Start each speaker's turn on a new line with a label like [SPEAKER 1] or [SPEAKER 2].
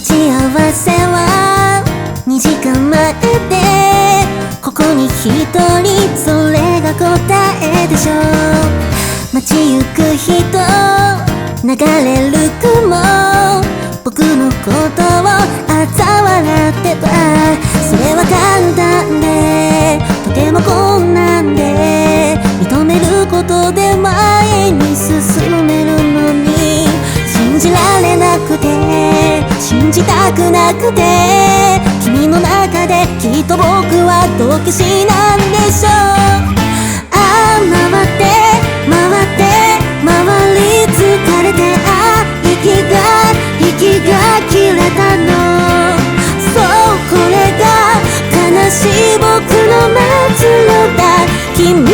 [SPEAKER 1] 待ち合わせは2時間前でここに一人それが答えでしょう街行く人流れる雲僕のことを嘲笑ってたそれは簡単でとても困難で認めることで前に進めるのに信じられなくて。信じたくなくて君の中できっと僕はドキシなんでしょう。ああ回って回って回り疲れてあ息が息が切れたの。そうこれが悲しい僕の末路だ。君に